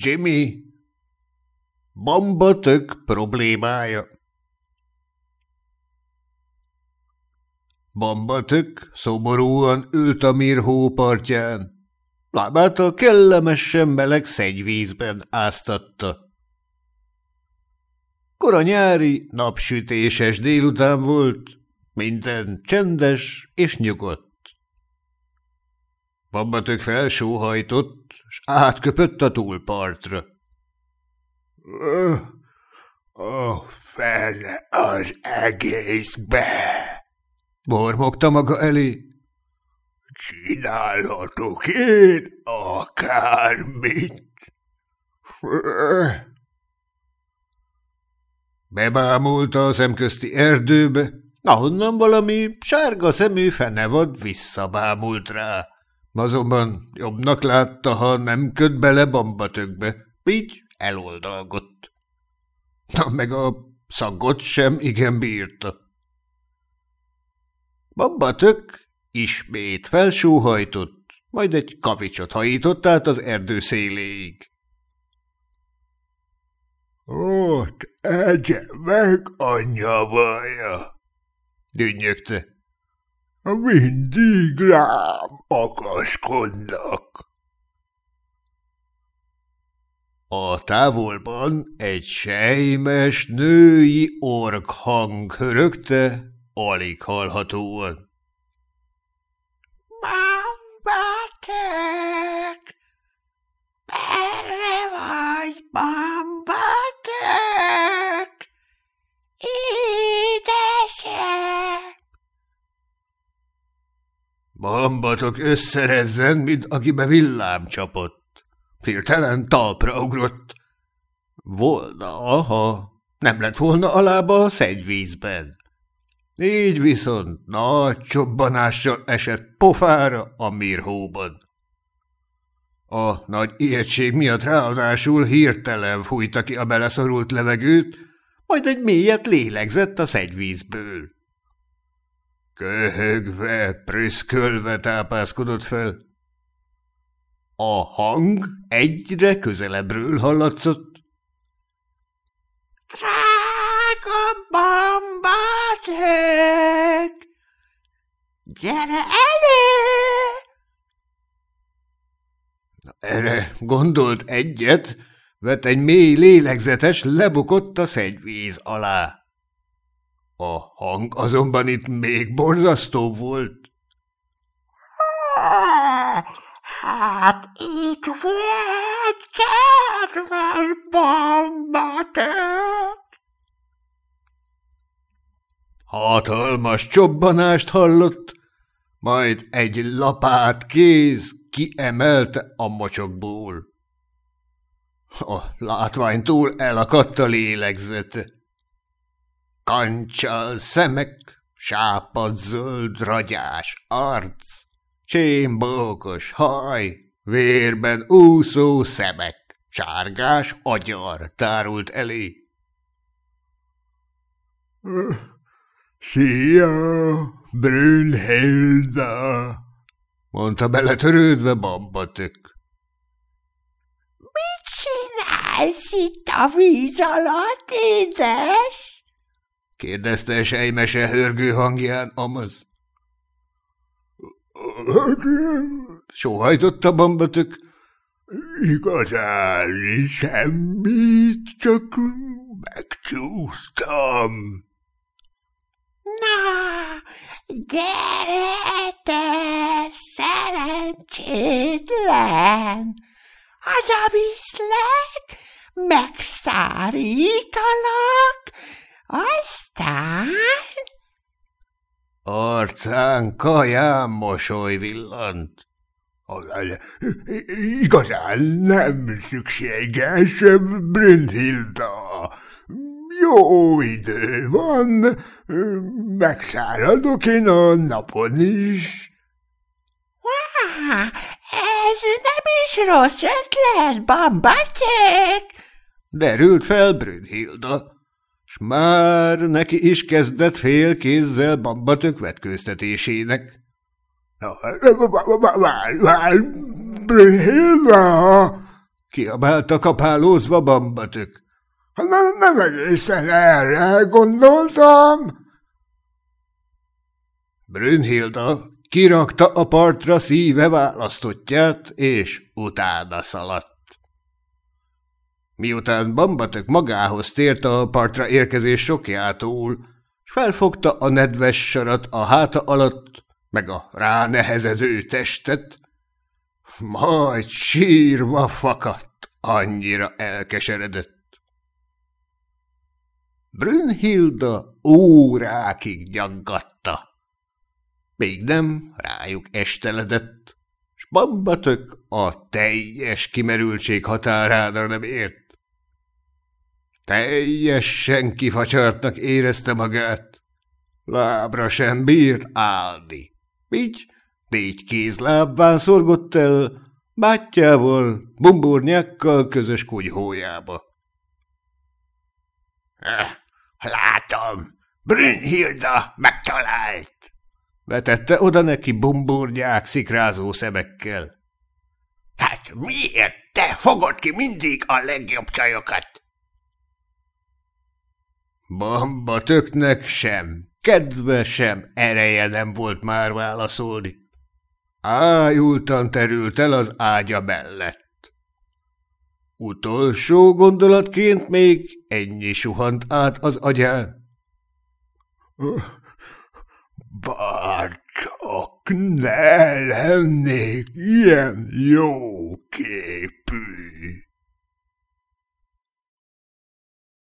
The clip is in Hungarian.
Jimmy, Bambatök problémája. Bambatök szomorúan ült a mirhó partján. Lábát a kellemesen meleg szennyvízben áztatta. Kora nyári, napsütéses délután volt, minden csendes és nyugodt. Bambatök felsóhajtott, s átköpött a túlpartra. A fele az egészbe! Mormogta maga elé. Csinálhatok én akármit. Bebámulta a szemközti erdőbe, ahonnan valami sárga szemű fenevad visszabámult rá. Azonban jobbnak látta, ha nem köt bele bambatökbe, így eloldalgott. Na meg a szagot sem igen bírta. Bambatök ismét felsóhajtott, majd egy kavicsot hajított át az erdő széléig. Ott egye meg a nyavaja, dünnyögte. Mindig rám akaszkodnak. A távolban egy sejmes női org hang hörögte, alig hallhatóan. Bambatek! Bambatok összerezzen, mint akibe villám csapott. Hirtelen talpra ugrott. Volna, ha nem lett volna alába a szennyvízben. Így viszont nagy csobbanással esett pofára a mirhóban. A nagy ijegység miatt ráadásul hirtelen fújta ki a beleszorult levegőt, majd egy mélyet lélegzett a szennyvízből. Köhögve, prüszkölve tápászkodott fel. A hang egyre közelebbről hallatszott. Drága bambatek! Gyere elő! Erre gondolt egyet, vett egy mély lélegzetes, lebukott a szennyvíz alá. A hang azonban itt még borzasztóbb volt. Hát itt volt kedves bambatek! Hatalmas csobbanást hallott, majd egy lapát kéz kiemelte a mocsokból. A látványtól elakadt a lélegzete. Kancsal szemek, sápad-zöld, ragyás arc, csémbókos haj, vérben úszó szemek, sárgás agyar tárult elé. Szia, Brünnhilda! mondta beletörődve bambatök. Mit csinálsz itt a víz alatt, édes? Kérdezte sejmese hörgő hangján Amaz. Sóhajtotta bambatök. Igazán semmit, csak megcsúsztam. Na, gyere te, szerencsétlen! Hazaviszlek, megszárítalak, aztán... Arcán kaján mosoly villant. Igazán nem szükséges, Brünnhilda. Jó idő van, megszáradok én a napon is. Ez nem is rossz ötlet, bambaték! Derült fel Brünnhilda, s már neki is kezdett fél kézzel bambatök vetkőztetésének. Vár, vár, Brünnhilda! Kiabálta kapálózva bambatök. Nem, nem egészen erre gondoltam. Brünnhilda kirakta a partra szíve választottját, és utána szaladt. Miután Bambatök magához tért a partra érkezés sokjától, s felfogta a nedves sarat a háta alatt, meg a ránehezedő testet, majd sírva fakadt, annyira elkeseredett. Brünnhilda órákig nyaggatta. Még nem rájuk esteledett, s Bambatök a teljes kimerültség határára nem ért. Teljesen kifacsartnak érezte magát. Lábra sem bírt állni. Így négy kézlábbán szorgott el, bátyjával, bumburnyákkal közös kunyhójába. Eh, látom, Brünnhilda megtalált! Vetette oda neki bumburnyák szikrázó szemekkel. Hát miért te fogod ki mindig a legjobb csajokat? Bamba töknek sem, kedve sem, ereje nem volt már válaszolni. Ájultan terült el az ágya mellett. Utolsó gondolatként még ennyi suhant át az agyán. Bár csak ne lennék ilyen jó képű.